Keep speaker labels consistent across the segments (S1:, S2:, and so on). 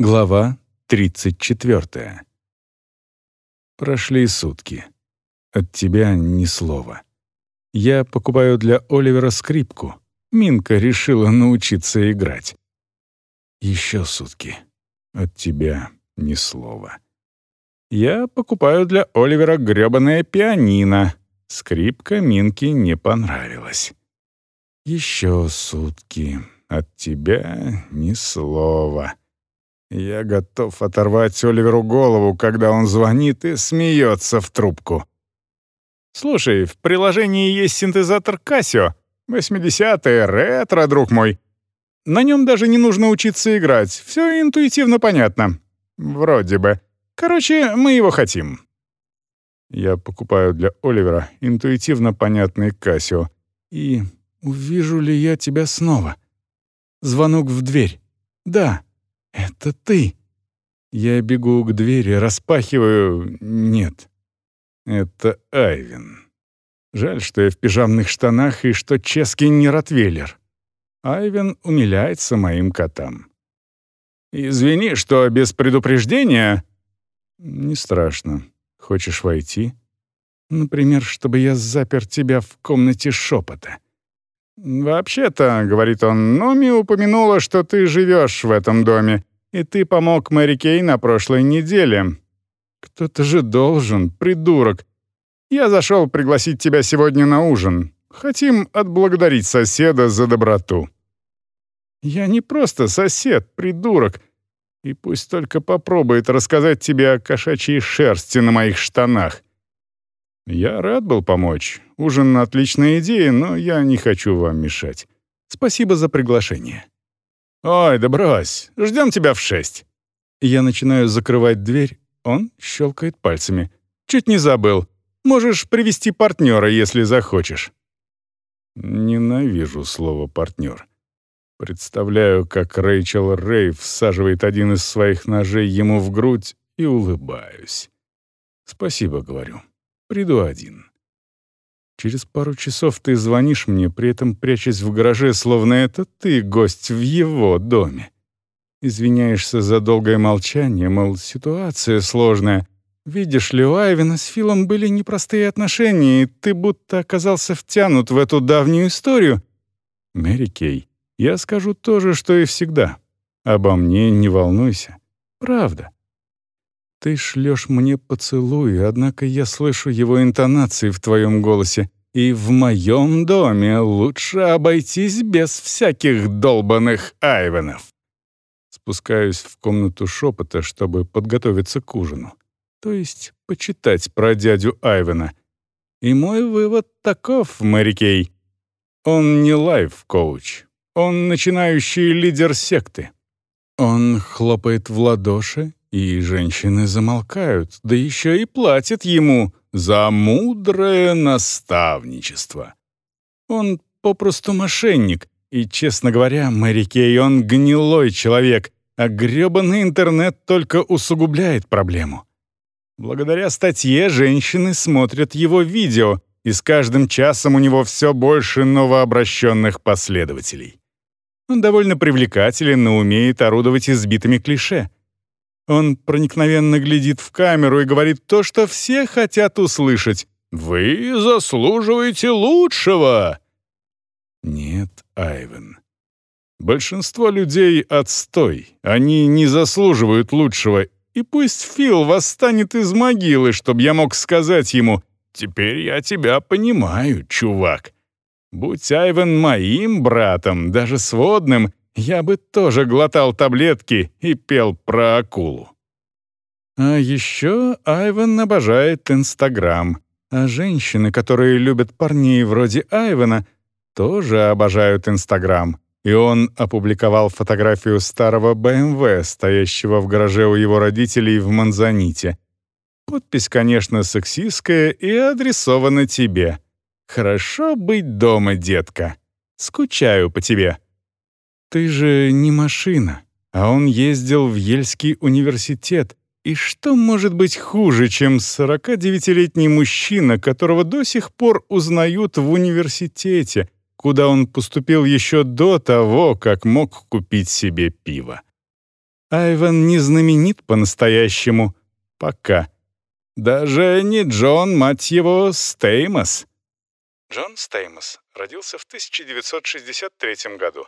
S1: Глава 34. Прошли сутки. От тебя ни слова. Я покупаю для Оливера скрипку. Минка решила научиться играть. Еще сутки. От тебя ни слова. Я покупаю для Оливера грёбаное пианино. Скрипка Минке не понравилась. Еще сутки. От тебя ни слова. Я готов оторвать Оливеру голову, когда он звонит и смеется в трубку.
S2: «Слушай, в приложении есть синтезатор Casio. 80-е, ретро, друг мой. На нем даже не нужно учиться играть. Все интуитивно понятно. Вроде бы. Короче, мы его хотим».
S1: Я покупаю для Оливера интуитивно понятный Casio. И увижу ли я тебя снова? Звонок в дверь. Да, это ты. Я бегу к двери, распахиваю. Нет. Это Айвин. Жаль, что я в пижамных штанах и что Чески не ротвейлер. Айвен умиляется моим котам.
S2: «Извини, что без предупреждения...»
S1: «Не страшно. Хочешь войти?» «Например, чтобы я запер тебя в комнате шепота».
S2: «Вообще-то, — говорит он, — Номи упомянула, что ты живешь в этом доме, и ты помог Мэри Кей на прошлой неделе. Кто-то же должен, придурок. Я зашел пригласить тебя сегодня на ужин. Хотим отблагодарить соседа за доброту». «Я не просто сосед, придурок. И пусть только попробует рассказать тебе о кошачьей шерсти на моих штанах.
S1: Я рад был помочь. Ужин — отличная идея, но я не хочу вам мешать. Спасибо за приглашение.
S2: Ой, да брось, ждем тебя в шесть.
S1: Я начинаю закрывать дверь, он щелкает пальцами. Чуть не забыл. Можешь привести партнера, если захочешь. Ненавижу слово «партнер». Представляю, как Рэйчел Рэй всаживает один из своих ножей ему в грудь и улыбаюсь. «Спасибо», — говорю. Приду один. Через пару часов ты звонишь мне, при этом прячась в гараже, словно это ты гость в его доме. Извиняешься за долгое молчание, мол, ситуация сложная. Видишь ли, у Айвена с Филом были непростые отношения, и ты будто оказался втянут в эту давнюю историю. Мэри Кей, я скажу то же, что и всегда. Обо мне не волнуйся. Правда. Ты шлешь мне поцелуй, однако я слышу его интонации в твоем голосе. И в моем доме лучше обойтись без всяких долбанных айвенов. Спускаюсь в комнату шепота, чтобы подготовиться к ужину. То есть почитать про дядю Айвена. И мой вывод таков, Мэри Кей. Он не лайф-коуч. Он начинающий лидер секты. Он хлопает в ладоши и женщины замолкают, да еще и платят ему за мудрое наставничество. Он попросту мошенник, и, честно говоря, Мэри Кей, он гнилой человек, а грёбаный интернет только усугубляет проблему. Благодаря статье женщины смотрят его видео, и с каждым часом у него все больше новообращенных последователей. Он довольно привлекателен, но умеет орудовать избитыми клише — он проникновенно глядит в камеру и говорит то, что все хотят услышать. «Вы заслуживаете лучшего!» Нет, Айвен. Большинство людей — отстой. Они не заслуживают лучшего. И пусть Фил восстанет из могилы, чтобы я мог сказать ему «Теперь я тебя понимаю, чувак». Будь Айвен моим братом, даже сводным, я бы тоже глотал таблетки и пел про акулу. А еще Айвен обожает Инстаграм, а женщины, которые любят парней вроде Айвена, тоже обожают Инстаграм. И он опубликовал фотографию старого БМВ, стоящего в гараже у его родителей в Манзаните. Подпись, конечно, сексистская и адресована тебе. «Хорошо быть дома, детка. Скучаю по тебе». Ты же не машина, а он ездил в Ельский университет. И что может быть хуже, чем 49-летний мужчина, которого до сих пор узнают в университете, куда он поступил еще до того, как мог купить себе пиво?
S2: Айван не знаменит по-настоящему. Пока. Даже не Джон, мать его, Стеймос. Джон Стеймос родился в 1963 году.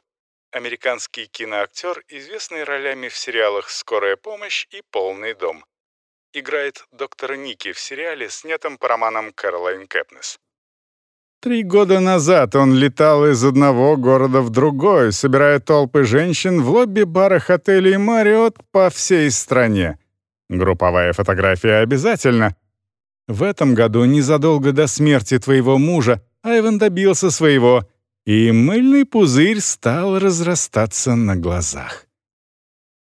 S2: Американский киноактер, известный ролями в сериалах «Скорая помощь» и «Полный дом». Играет доктора Ники в сериале, снятом по романам Кэролайн Кэпнес. Три года назад он летал из одного города в другой, собирая толпы женщин в лобби барах отелей «Мариот» по всей стране. Групповая фотография обязательно. В этом году, незадолго до смерти твоего мужа, Айван добился своего, и мыльный пузырь стал разрастаться на глазах.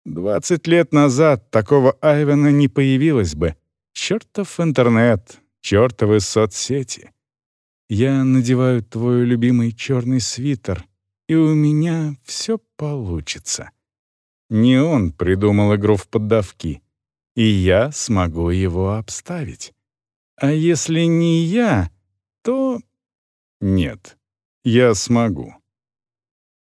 S2: Двадцать лет назад такого Айвана не появилось бы. Чертов интернет, чертовы соцсети. Я надеваю твой любимый черный свитер, и у меня все получится. Не он придумал игру в поддавки, и я смогу его обставить. А если не я, то... Нет, я смогу.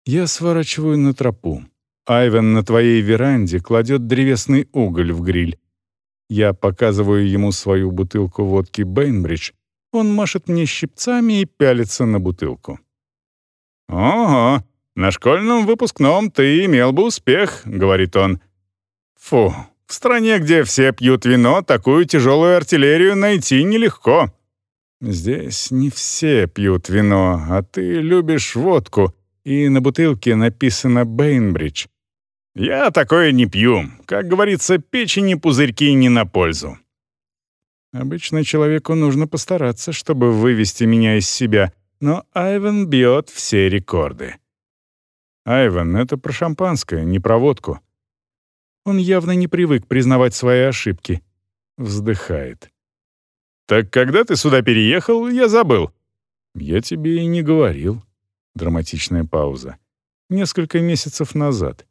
S2: Я сворачиваю на тропу. Айвен на твоей веранде кладет древесный уголь в гриль. Я показываю ему свою бутылку водки Бейнбридж, он машет мне щипцами и пялится на бутылку. «Ого, на школьном выпускном ты имел бы успех», — говорит он. «Фу, в стране, где все пьют вино, такую тяжелую артиллерию найти нелегко». «Здесь не все пьют вино, а ты любишь водку, и на бутылке написано «Бейнбридж». «Я такое не пью. Как говорится, печени пузырьки не на пользу. Обычно человеку нужно постараться, чтобы вывести меня из себя, но Айвен бьет все рекорды. Айвен — это про шампанское, не про водку. Он явно не привык признавать свои ошибки. Вздыхает. «Так когда ты сюда переехал, я забыл». «Я тебе и не говорил». Драматичная пауза. «Несколько месяцев назад».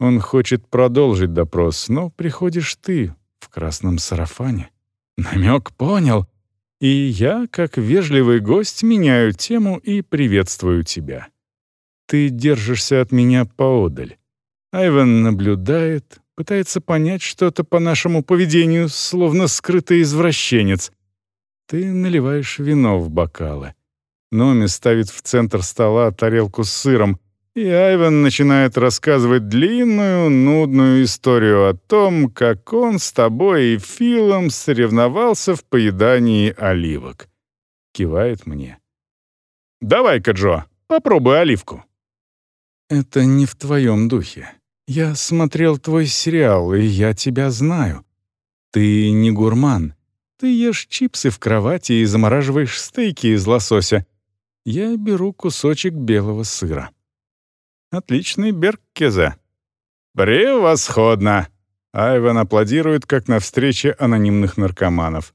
S2: Он хочет продолжить допрос, но приходишь ты в красном сарафане. Намек понял. И я, как вежливый гость, меняю тему и приветствую тебя. Ты держишься от меня поодаль. Айвен наблюдает, пытается понять что-то по нашему поведению, словно скрытый извращенец. Ты наливаешь вино в бокалы. Номи ставит в центр стола тарелку с сыром, и Айвен начинает рассказывать длинную, нудную историю о том, как он с тобой и Филом соревновался в поедании оливок. Кивает мне. «Давай-ка, Джо, попробуй оливку». «Это не в твоем духе. Я смотрел твой сериал, и я тебя знаю. Ты не гурман. Ты ешь чипсы в кровати и замораживаешь стейки из лосося. Я беру кусочек белого сыра. Отличный Берккезе. Превосходно! Айвен аплодирует, как на встрече анонимных наркоманов.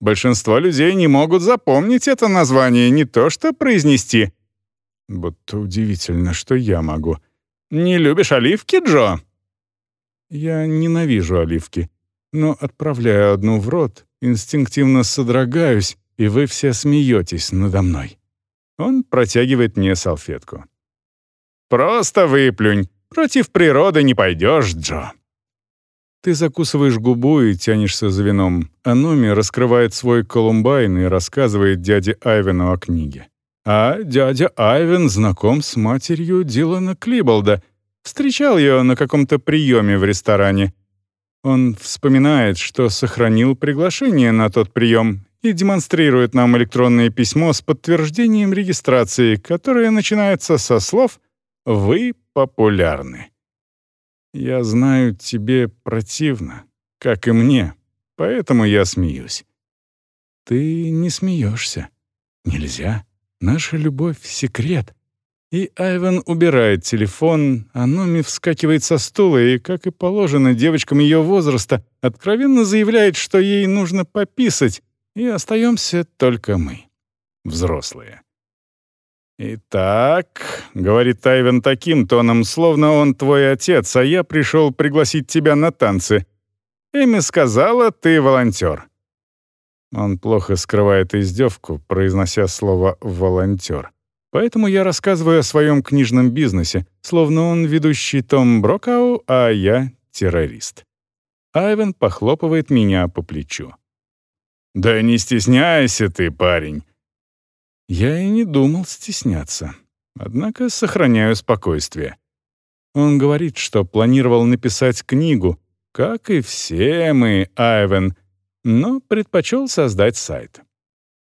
S2: Большинство людей не могут запомнить это название, не то что произнести. Будто удивительно, что я могу. Не любишь оливки, Джо? Я ненавижу оливки, но отправляю одну в рот, инстинктивно содрогаюсь, и вы все смеетесь надо мной. Он протягивает мне салфетку. Просто выплюнь. Против природы не пойдешь, Джо. Ты закусываешь губу и тянешься за вином, а Номи раскрывает свой колумбайн и рассказывает дяде Айвену о книге. А дядя Айвен знаком с матерью Дилана Клиболда. Встречал ее на каком-то приеме в ресторане. Он вспоминает, что сохранил приглашение на тот прием и демонстрирует нам электронное письмо с подтверждением регистрации, которое начинается со слов вы популярны. Я знаю, тебе противно, как и мне, поэтому я смеюсь. Ты не смеешься. Нельзя. Наша любовь — секрет. И Айван убирает телефон, а Номи вскакивает со стула и, как и положено девочкам ее возраста, откровенно заявляет, что ей нужно пописать, и остаемся только мы, взрослые. «Итак», — говорит Тайвен таким тоном, словно он твой отец, а я пришел пригласить тебя на танцы. Эми сказала, ты волонтер». Он плохо скрывает издевку, произнося слово «волонтер».
S1: Поэтому я рассказываю о своем книжном бизнесе, словно он ведущий Том Брокау, а я террорист. Айвен похлопывает меня по плечу.
S2: «Да не стесняйся ты, парень!»
S1: Я и не думал стесняться, однако сохраняю спокойствие. Он говорит, что планировал написать книгу, как и все мы, Айвен, но предпочел создать сайт.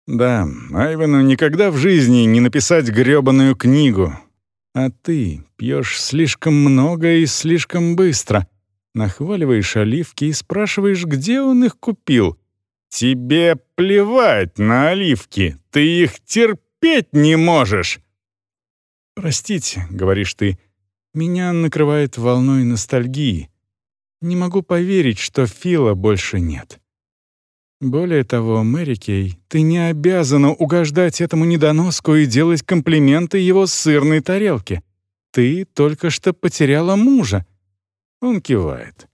S1: Да, Айвену никогда в жизни не написать грёбаную книгу. А ты пьешь слишком много и слишком быстро. Нахваливаешь оливки и спрашиваешь, где он их купил. Тебе плевать на оливки, ты их терпеть не можешь. «Простите», — говоришь ты, — «меня накрывает волной ностальгии. Не могу поверить, что Фила больше нет». Более того, Мэри Кей, ты не обязана угождать этому недоноску и делать комплименты его сырной тарелке. Ты только что потеряла мужа. Он кивает.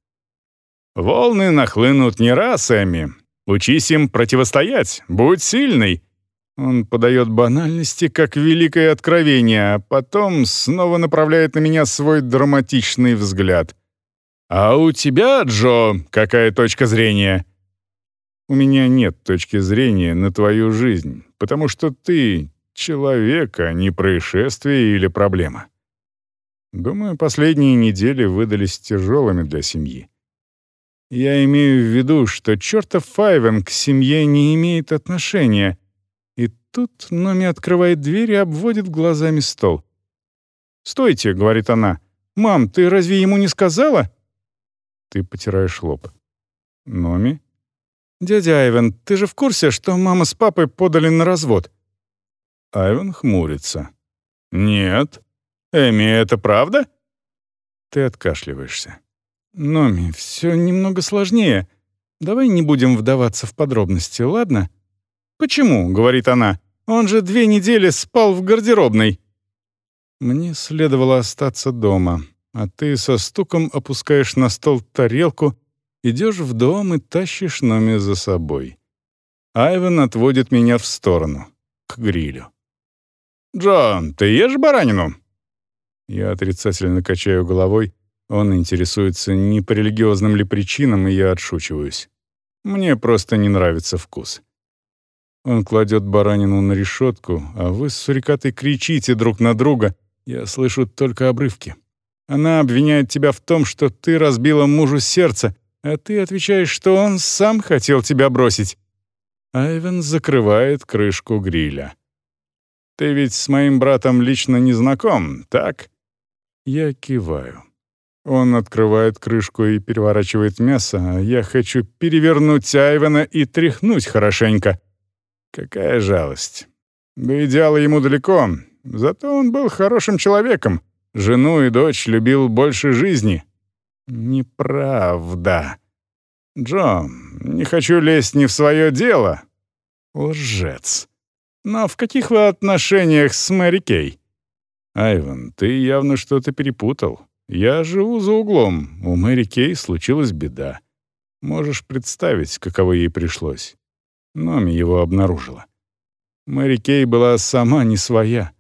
S2: «Волны нахлынут не раз, Эми. Учись им противостоять, будь сильной».
S1: Он подает банальности как великое откровение, а потом снова направляет на меня свой драматичный взгляд.
S2: «А у тебя, Джо, какая точка зрения?»
S1: У меня нет точки зрения на твою жизнь, потому что ты человек, а не происшествие или проблема. Думаю, последние недели выдались тяжелыми для семьи. Я имею в виду, что чертов Файвен к семье не имеет отношения. И тут Номи открывает дверь и обводит глазами стол. «Стойте», — говорит она. «Мам, ты разве ему не сказала?» Ты потираешь лоб. «Номи?» «Дядя Айвен, ты же в курсе, что мама с папой подали на развод?» Айвен хмурится.
S2: «Нет. Эми, это правда?»
S1: Ты откашливаешься. «Номи, все немного сложнее. Давай не будем вдаваться в подробности, ладно?» «Почему?» — говорит она. «Он же две недели спал в гардеробной». Мне следовало остаться дома, а ты со стуком опускаешь на стол тарелку Идешь в дом и тащишь Номи за собой. Айвен отводит меня в сторону, к грилю.
S2: «Джон, ты ешь баранину?»
S1: Я отрицательно качаю головой. Он интересуется, не по религиозным ли причинам, и я отшучиваюсь. Мне просто не нравится вкус. Он кладет баранину на решетку, а вы с Сурикатой кричите друг на друга. Я слышу только обрывки. Она обвиняет тебя в том, что ты разбила мужу сердце, а ты отвечаешь, что он сам хотел тебя бросить. Айвен закрывает крышку гриля. «Ты ведь с моим братом лично не знаком, так?» Я киваю. Он открывает крышку и переворачивает мясо, а я хочу перевернуть Айвена и тряхнуть хорошенько. Какая жалость. До идеала ему далеко, зато он был хорошим человеком. Жену и дочь любил больше жизни. Неправда. Джо, не хочу лезть не в свое дело. Лжец. Но в каких вы отношениях с Мэри Кей? Айван, ты явно что-то перепутал. Я живу за углом. У Мэри Кей случилась беда. Можешь представить, каково ей пришлось. Номи его обнаружила. Мэри Кей была сама не своя.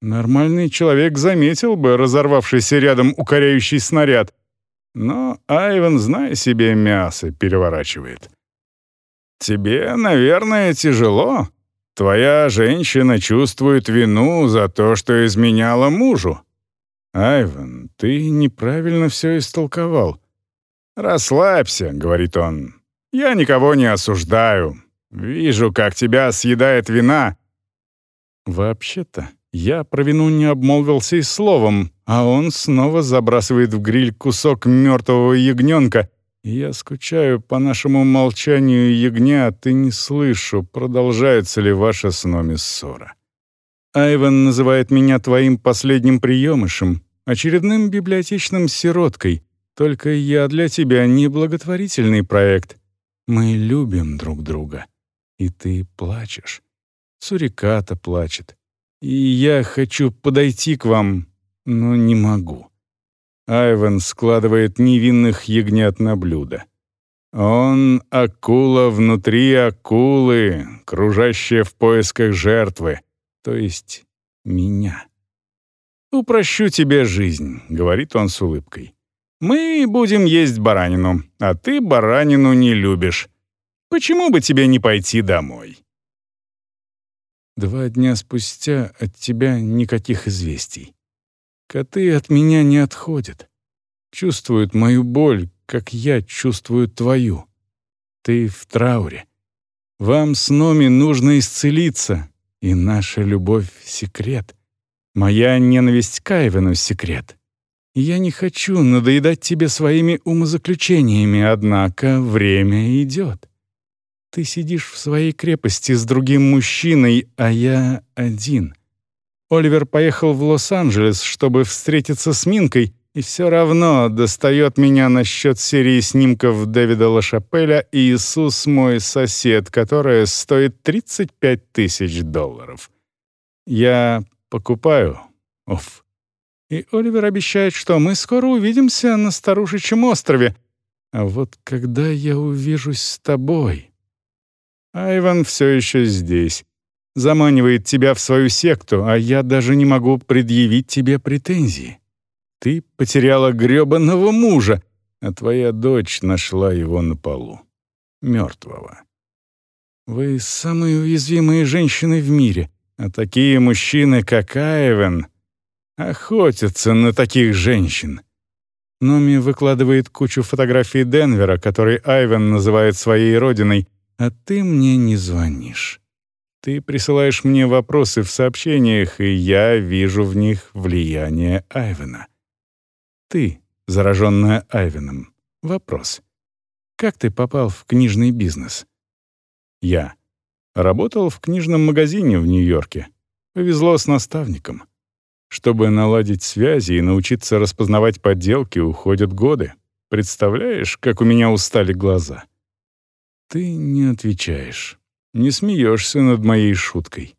S1: Нормальный человек заметил бы разорвавшийся рядом укоряющий снаряд. Но Айвен, зная себе, мясо переворачивает. «Тебе, наверное, тяжело. Твоя женщина чувствует вину за то, что изменяла мужу. Айвен, ты неправильно все истолковал. «Расслабься», — говорит он. «Я никого не осуждаю. Вижу, как тебя съедает вина». Вообще-то, я про вину не обмолвился и словом, а он снова забрасывает в гриль кусок мертвого ягненка. Я скучаю по нашему молчанию ягнят и не слышу, продолжается ли ваша с Номи ссора. Айван называет меня твоим последним приемышем, очередным библиотечным сироткой. Только я для тебя не благотворительный проект. Мы любим друг друга. И ты плачешь. Суриката плачет. И я хочу подойти к вам, но не могу. Айвен складывает невинных ягнят на блюдо. Он — акула внутри акулы, кружащая в поисках жертвы. то есть меня. «Упрощу тебе жизнь», — говорит он с улыбкой. «Мы будем есть баранину, а ты баранину не любишь. Почему бы тебе не пойти домой?» Два дня спустя от тебя никаких известий. Коты от меня не отходят. Чувствуют мою боль, как я чувствую твою. Ты в трауре. Вам с Номи нужно исцелиться, и наша любовь — секрет. Моя ненависть к Айвену — секрет. Я не хочу надоедать тебе своими умозаключениями, однако время идет. Ты сидишь в своей крепости с другим мужчиной, а я один. Оливер поехал в Лос-Анджелес, чтобы встретиться с Минкой, и все равно достает меня насчет серии снимков Дэвида Лашапеля «Иисус мой сосед», которая стоит 35 тысяч долларов. Я покупаю. Уф. И Оливер обещает, что мы скоро увидимся на Старушечьем острове. А вот когда я увижусь с тобой... Айван все еще здесь. Заманивает тебя в свою секту, а я даже не могу предъявить тебе претензии. Ты потеряла грёбаного мужа, а твоя дочь нашла его на полу. Мертвого. Вы самые уязвимые женщины в мире, а такие мужчины, как Айвен, охотятся на таких женщин. Номи выкладывает кучу фотографий Денвера, который Айвен называет своей родиной, а ты мне не звонишь. Ты присылаешь мне вопросы в сообщениях, и я вижу в них влияние Айвена. Ты, зараженная Айвеном. Вопрос. Как ты попал в книжный бизнес? Я. Работал в книжном магазине в Нью-Йорке. Повезло с наставником. Чтобы наладить связи и научиться распознавать подделки, уходят годы. Представляешь, как у меня устали глаза? Ты не отвечаешь. Не смеешься над моей шуткой.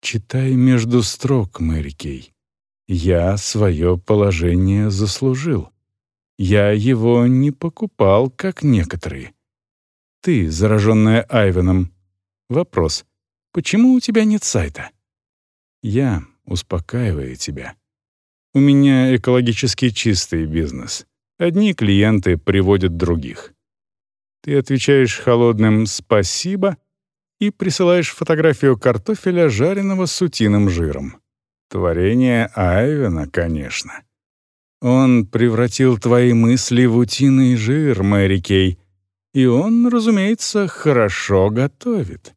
S1: Читай между строк, Мэри Кей. Я свое положение заслужил. Я его не покупал, как некоторые. Ты, зараженная Айвеном. Вопрос. Почему у тебя нет сайта? Я успокаиваю тебя. У меня экологически чистый бизнес. Одни клиенты приводят других. Ты отвечаешь холодным «спасибо» и присылаешь фотографию картофеля, жареного с утиным жиром. Творение Айвена, конечно. Он превратил твои мысли в утиный жир, Мэри Кей, и он, разумеется, хорошо готовит.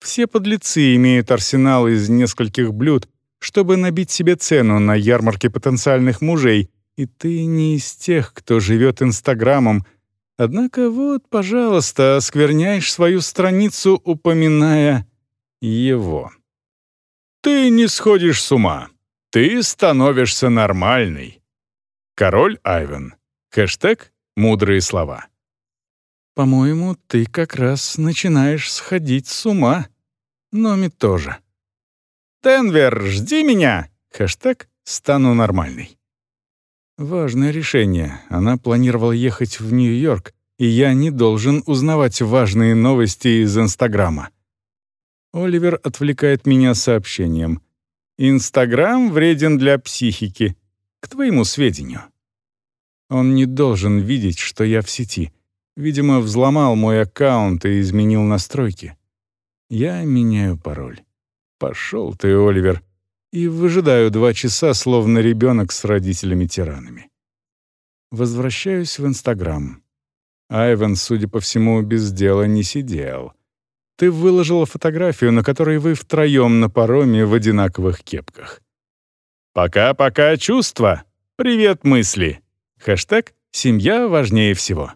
S1: Все подлецы имеют арсенал из нескольких блюд, чтобы набить себе цену на ярмарке потенциальных мужей, и ты не из тех, кто живет Инстаграмом. Однако вот, пожалуйста, оскверняешь свою страницу, упоминая его. Ты не сходишь с ума. Ты становишься нормальный. Король Айвен. Хэштег «Мудрые слова». По-моему, ты как раз начинаешь сходить с ума. Номи тоже. «Денвер, жди меня!» Хэштег «Стану нормальный». Важное решение. Она планировала ехать в Нью-Йорк, и я не должен узнавать важные новости из Инстаграма. Оливер отвлекает меня сообщением. «Инстаграм вреден для психики. К твоему сведению». Он не должен видеть, что я в сети. Видимо, взломал мой аккаунт и изменил настройки. Я меняю пароль. Пошел ты, Оливер. И выжидаю два часа, словно ребенок с родителями-тиранами. Возвращаюсь в Инстаграм. Айвен, судя по всему, без дела не сидел. Ты выложила фотографию, на которой вы втроем на пароме в одинаковых кепках. Пока-пока чувства. Привет мысли. Хэштег «Семья важнее всего».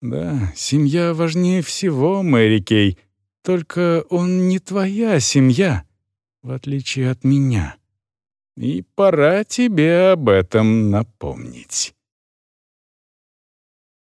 S1: Да, семья важнее всего, Мэри Кей. Только он не твоя семья, в отличие от меня. И пора тебе об этом напомнить.